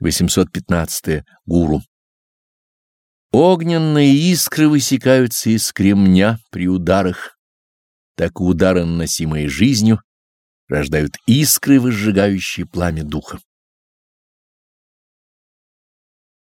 815. -е. Гуру. Огненные искры высекаются из кремня при ударах, так и удары, наносимые жизнью, рождают искры, выжигающие пламя духа.